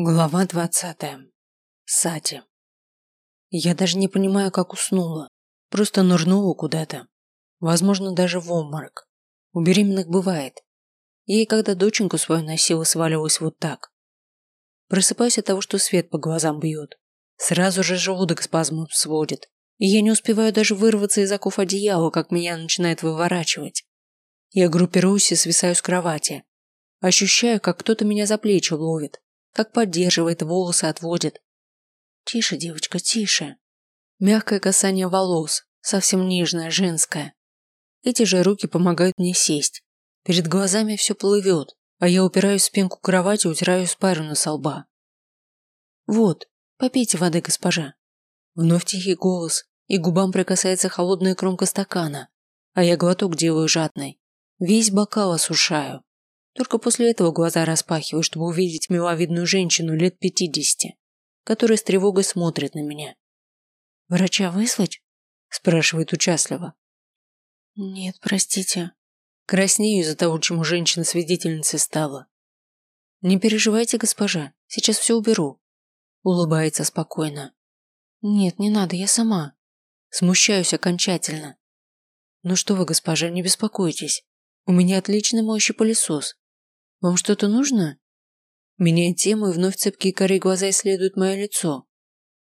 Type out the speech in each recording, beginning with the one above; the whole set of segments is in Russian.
Глава двадцатая. Сати. Я даже не понимаю, как уснула. Просто нырнула куда-то. Возможно, даже в обморок. У беременных бывает. И когда доченьку свою носила, сваливалась вот так. Просыпаюсь от того, что свет по глазам бьет. Сразу же желудок спазмом сводит. И я не успеваю даже вырваться из оков одеяла, как меня начинает выворачивать. Я группируюсь и свисаю с кровати. Ощущаю, как кто-то меня за плечи ловит как поддерживает, волосы отводит. Тише, девочка, тише. Мягкое касание волос, совсем нежное, женское. Эти же руки помогают мне сесть. Перед глазами все плывет, а я упираюсь в спинку кровати, утираю испарину со лба. Вот, попейте воды, госпожа. Вновь тихий голос, и губам прикасается холодная кромка стакана, а я глоток делаю жадный. Весь бокал осушаю. Только после этого глаза распахиваю, чтобы увидеть миловидную женщину лет пятидесяти, которая с тревогой смотрит на меня. «Врача выслать?» – спрашивает участливо. «Нет, простите». Краснею из-за того, чему женщина свидетельницей стала. «Не переживайте, госпожа, сейчас все уберу». Улыбается спокойно. «Нет, не надо, я сама». Смущаюсь окончательно. «Ну что вы, госпожа, не беспокойтесь. У меня отличный моющий пылесос. Вам что-то нужно? Меняя тему и вновь цепкие корей глаза исследуют мое лицо.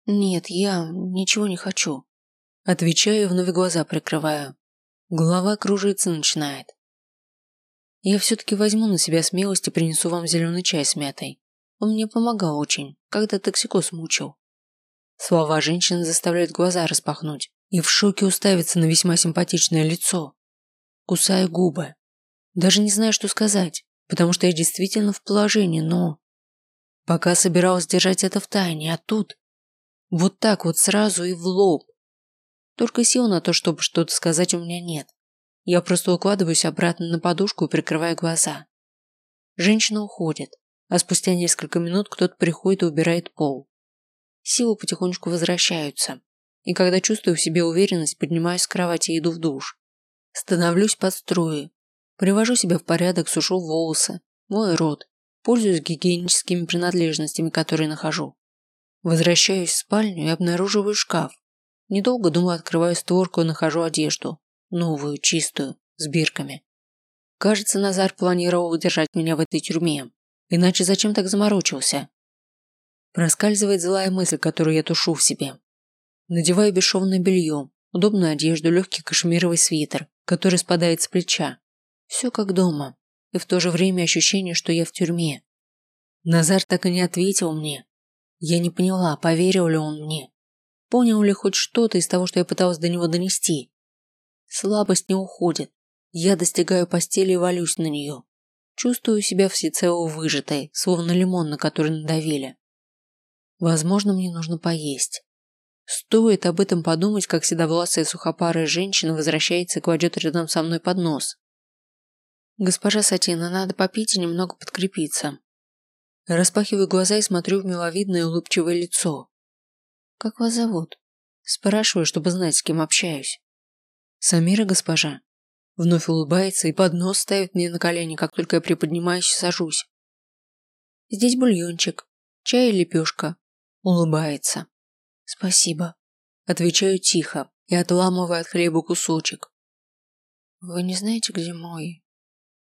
Нет, я ничего не хочу. Отвечаю и вновь глаза прикрываю. Голова кружиться начинает. Я все-таки возьму на себя смелость и принесу вам зеленый чай с мятой. Он мне помогал очень, когда токсикоз мучил. Слова женщины заставляют глаза распахнуть и в шоке уставиться на весьма симпатичное лицо. Кусаю губы. Даже не знаю, что сказать потому что я действительно в положении, но... Пока собиралась держать это в тайне, а тут... Вот так вот сразу и в лоб. Только сил на то, чтобы что-то сказать, у меня нет. Я просто укладываюсь обратно на подушку и прикрываю глаза. Женщина уходит, а спустя несколько минут кто-то приходит и убирает пол. Силы потихонечку возвращаются, и когда чувствую в себе уверенность, поднимаюсь с кровати и иду в душ. Становлюсь под струи, Привожу себя в порядок, сушу волосы, мой рот, пользуюсь гигиеническими принадлежностями, которые нахожу. Возвращаюсь в спальню и обнаруживаю шкаф. Недолго думаю, открываю створку и нахожу одежду. Новую, чистую, с бирками. Кажется, Назар планировал держать меня в этой тюрьме. Иначе зачем так заморочился? Проскальзывает злая мысль, которую я тушу в себе. Надеваю бесшовное белье, удобную одежду, легкий кашемировый свитер, который спадает с плеча. Все как дома, и в то же время ощущение, что я в тюрьме. Назар так и не ответил мне. Я не поняла, поверил ли он мне. Понял ли хоть что-то из того, что я пыталась до него донести. Слабость не уходит. Я достигаю постели и валюсь на нее. Чувствую себя всецело выжатой, словно лимон, на который надавили. Возможно, мне нужно поесть. Стоит об этом подумать, как седовласая сухопарая женщина возвращается и кладет рядом со мной поднос. «Госпожа Сатина, надо попить и немного подкрепиться». Распахиваю глаза и смотрю в миловидное улыбчивое лицо. «Как вас зовут?» Спрашиваю, чтобы знать, с кем общаюсь. «Самира, госпожа». Вновь улыбается и поднос ставит мне на колени, как только я приподнимаюсь и сажусь. «Здесь бульончик, чай и лепешка». Улыбается. «Спасибо». Отвечаю тихо и отламываю от хлеба кусочек. «Вы не знаете, где мой?»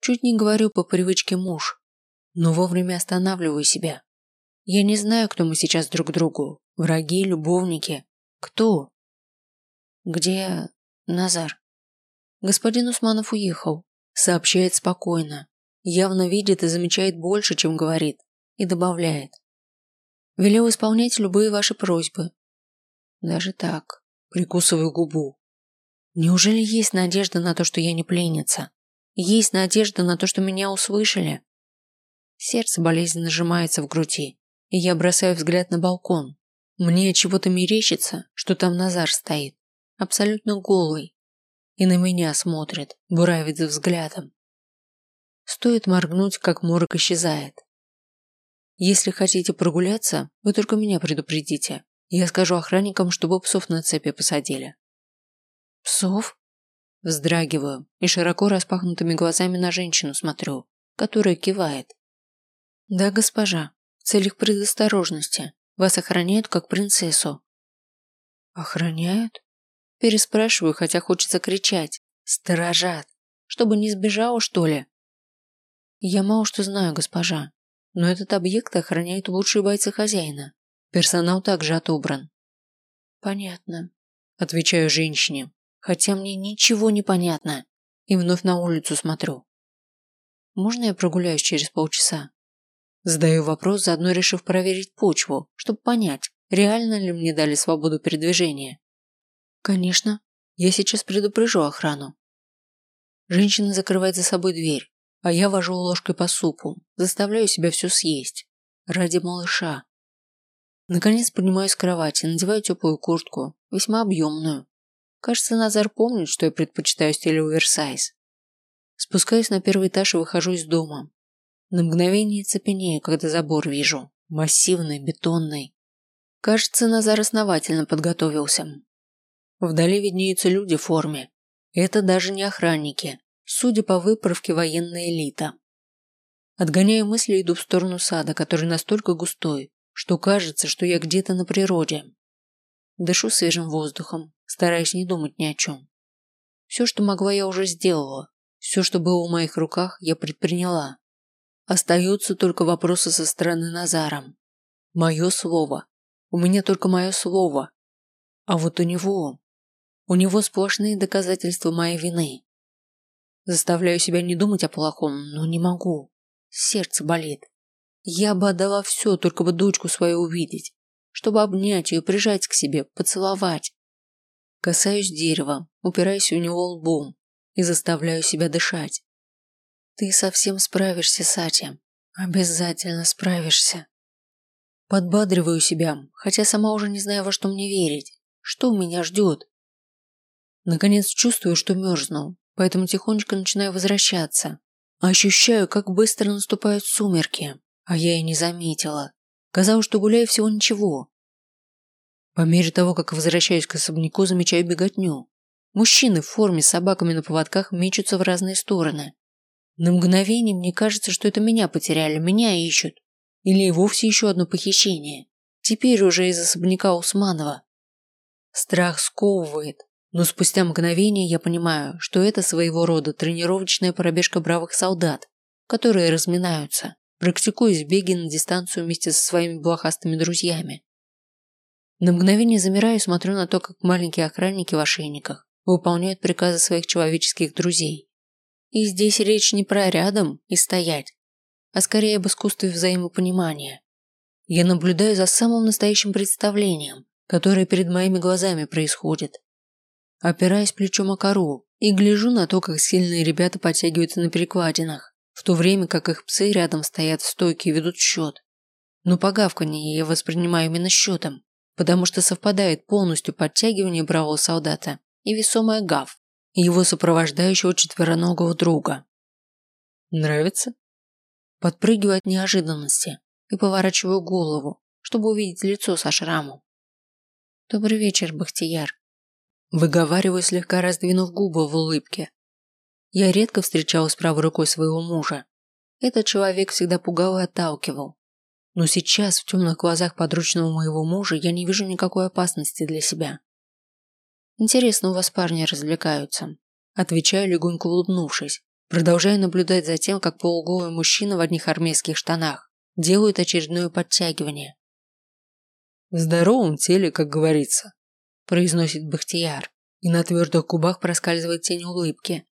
Чуть не говорю по привычке муж, но вовремя останавливаю себя. Я не знаю, кто мы сейчас друг другу. Враги, любовники. Кто? Где Назар? Господин Усманов уехал. Сообщает спокойно. Явно видит и замечает больше, чем говорит. И добавляет. Велел исполнять любые ваши просьбы. Даже так. Прикусываю губу. Неужели есть надежда на то, что я не пленница? Есть надежда на то, что меня услышали. Сердце болезненно сжимается в груди, и я бросаю взгляд на балкон. Мне чего-то мерещится, что там Назар стоит, абсолютно голый, и на меня смотрит, буравит взглядом. Стоит моргнуть, как морок исчезает. Если хотите прогуляться, вы только меня предупредите. Я скажу охранникам, чтобы псов на цепи посадили. Псов? Вздрагиваю и широко распахнутыми глазами на женщину смотрю, которая кивает. «Да, госпожа. В целях предосторожности. Вас охраняют как принцессу. Охраняют? Переспрашиваю, хотя хочется кричать. Сторожат. Чтобы не сбежала, что ли? Я мало что знаю, госпожа. Но этот объект охраняют лучшие бойцы хозяина. Персонал также отобран. Понятно. Отвечаю женщине, хотя мне ничего не понятно. И вновь на улицу смотрю. Можно я прогуляюсь через полчаса? Задаю вопрос, заодно решив проверить почву, чтобы понять, реально ли мне дали свободу передвижения. Конечно, я сейчас предупрежу охрану. Женщина закрывает за собой дверь, а я вожу ложкой по супу, заставляю себя все съесть. Ради малыша. Наконец поднимаюсь с кровати, надеваю теплую куртку, весьма объемную. Кажется, Назар помнит, что я предпочитаю стиль оверсайз. Спускаюсь на первый этаж и выхожу из дома. На мгновение цепенею, когда забор вижу. Массивный, бетонный. Кажется, Назар основательно подготовился. Вдали виднеются люди в форме. Это даже не охранники. Судя по выправке, военная элита. Отгоняю мысли и иду в сторону сада, который настолько густой, что кажется, что я где-то на природе. Дышу свежим воздухом, стараясь не думать ни о чем. Все, что могла, я уже сделала. Все, что было в моих руках, я предприняла. Остаются только вопросы со стороны Назара. Мое слово. У меня только мое слово. А вот у него... У него сплошные доказательства моей вины. Заставляю себя не думать о плохом, но не могу. Сердце болит. Я бы отдала все, только бы дочку свою увидеть, чтобы обнять ее, прижать к себе, поцеловать. Касаюсь дерева, упираюсь у него лбом и заставляю себя дышать. Ты совсем справишься, Сатя. Обязательно справишься. Подбадриваю себя, хотя сама уже не знаю, во что мне верить. Что меня ждет? Наконец чувствую, что мерзну, поэтому тихонечко начинаю возвращаться. Ощущаю, как быстро наступают сумерки, а я и не заметила. Казалось, что гуляю всего ничего. По мере того, как возвращаюсь к особняку, замечаю беготню. Мужчины в форме с собаками на поводках мечутся в разные стороны. На мгновение мне кажется, что это меня потеряли, меня ищут. Или и вовсе еще одно похищение. Теперь уже из особняка Усманова. Страх сковывает, но спустя мгновение я понимаю, что это своего рода тренировочная пробежка бравых солдат, которые разминаются, практикуясь беги на дистанцию вместе со своими блохастыми друзьями. На мгновение замираю и смотрю на то, как маленькие охранники в ошейниках выполняют приказы своих человеческих друзей. И здесь речь не про рядом и стоять, а скорее об искусстве взаимопонимания. Я наблюдаю за самым настоящим представлением, которое перед моими глазами происходит опираясь плечом о кору, и гляжу на то, как сильные ребята подтягиваются на перекладинах, в то время как их псы рядом стоят в стойке и ведут счет. Но по гавканье я воспринимаю именно счетом, потому что совпадает полностью подтягивание бравого солдата и весомая гав, и его сопровождающего четвероногого друга. Нравится? Подпрыгиваю от неожиданности и поворачиваю голову, чтобы увидеть лицо со шрамом. Добрый вечер, Бахтияр. Выговариваю, слегка раздвинув губы в улыбке. Я редко встречалась правой рукой своего мужа. Этот человек всегда пугал и отталкивал. Но сейчас в темных глазах подручного моего мужа я не вижу никакой опасности для себя. Интересно, у вас парни развлекаются. Отвечаю, легонько улыбнувшись, продолжая наблюдать за тем, как полуголый мужчина в одних армейских штанах делает очередное подтягивание. В здоровом теле, как говорится, произносит Бахтияр, и на твердых губах проскальзывает тень улыбки.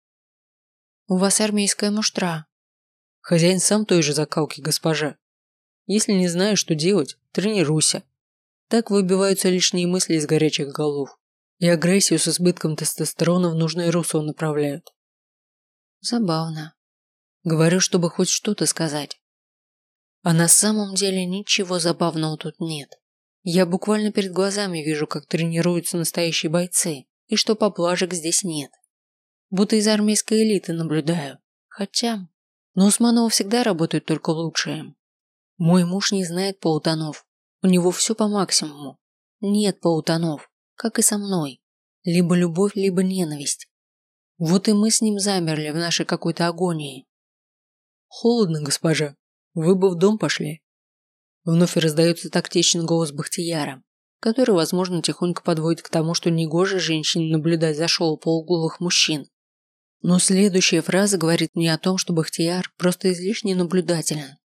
У вас армейская муштра. Хозяин сам той же закалки, госпожа. Если не знаешь, что делать, тренируйся. Так выбиваются лишние мысли из горячих голов, и агрессию с избытком тестостерона в нужное русло направляют. Забавно. Говорю, чтобы хоть что-то сказать. А на самом деле ничего забавного тут нет. Я буквально перед глазами вижу, как тренируются настоящие бойцы, и что поблажек здесь нет. Будто из армейской элиты наблюдаю. Хотя... Но Усманова всегда работают только лучшие. Мой муж не знает полутонов. У него все по максимуму. Нет полутонов, как и со мной. Либо любовь, либо ненависть. Вот и мы с ним замерли в нашей какой-то агонии. Холодно, госпожа. Вы бы в дом пошли. Вновь раздается тактичный голос Бахтияра, который, возможно, тихонько подводит к тому, что негоже женщине наблюдать за шоу полуголых мужчин. Но следующая фраза говорит мне о том, что Бахтияр просто излишне наблюдателен.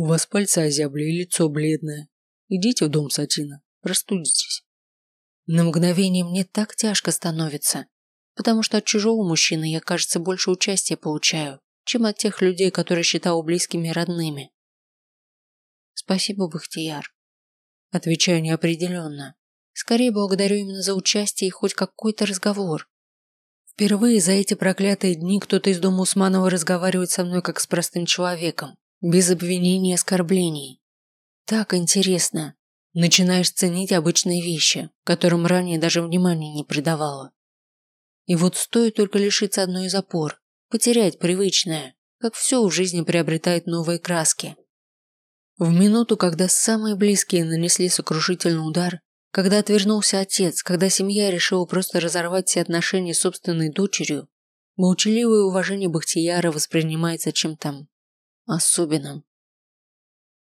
У вас пальцы озябли и лицо бледное. Идите в дом Сатина, простудитесь. На мгновение мне так тяжко становится, потому что от чужого мужчины я, кажется, больше участия получаю, чем от тех людей, которые считал близкими и родными. Спасибо, Бахтияр. Отвечаю неопределенно. Скорее благодарю именно за участие и хоть какой-то разговор. Впервые за эти проклятые дни кто-то из дома Усманова разговаривает со мной как с простым человеком, без обвинений и оскорблений. Так интересно. Начинаешь ценить обычные вещи, которым ранее даже внимания не придавала. И вот стоит только лишиться одной из опор, потерять привычное, как все в жизни приобретает новые краски. В минуту, когда самые близкие нанесли сокрушительный удар, когда отвернулся отец, когда семья решила просто разорвать все отношения с собственной дочерью, молчаливое уважение Бахтияра воспринимается чем-то особенным.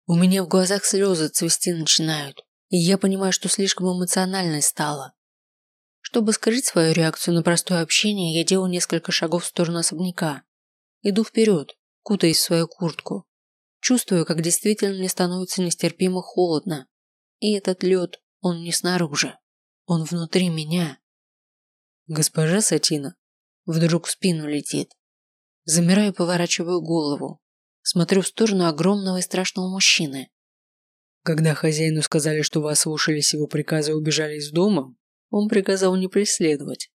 У меня в глазах слезы цвести начинают, и я понимаю, что слишком эмоциональной стала. Чтобы скрыть свою реакцию на простое общение, я делаю несколько шагов в сторону особняка. Иду вперед, кутаясь в свою куртку. Чувствую, как действительно мне становится нестерпимо холодно. И этот лед он не снаружи. Он внутри меня. Госпожа Сатина вдруг в спину летит. Замираю и поворачиваю голову. Смотрю в сторону огромного и страшного мужчины. Когда хозяину сказали, что вас слушались его приказа и убежали из дома, он приказал не преследовать.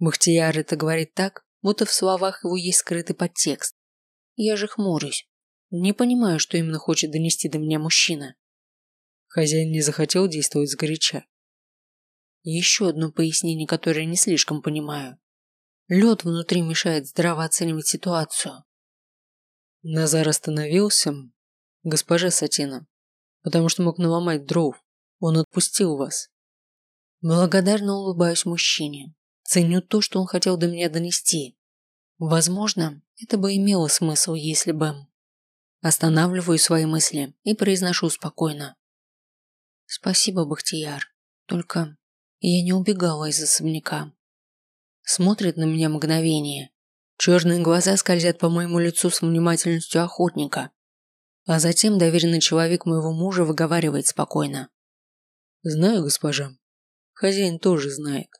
Бахтияр это говорит так, будто в словах его есть скрытый подтекст. Я же хмурюсь. Не понимаю, что именно хочет донести до меня мужчина. Хозяин не захотел действовать сгоряча. Еще одно пояснение, которое не слишком понимаю. Лед внутри мешает здраво оценивать ситуацию. Назар остановился, госпожа Сатина, потому что мог наломать дров. Он отпустил вас. Благодарно улыбаюсь мужчине. Ценю то, что он хотел до меня донести. Возможно, это бы имело смысл, если бы... Останавливаю свои мысли и произношу спокойно. Спасибо, Бахтияр. Только я не убегала из особняка. Смотрит на меня мгновение. Черные глаза скользят по моему лицу с внимательностью охотника. А затем доверенный человек моего мужа выговаривает спокойно. Знаю, госпожа. Хозяин тоже знает.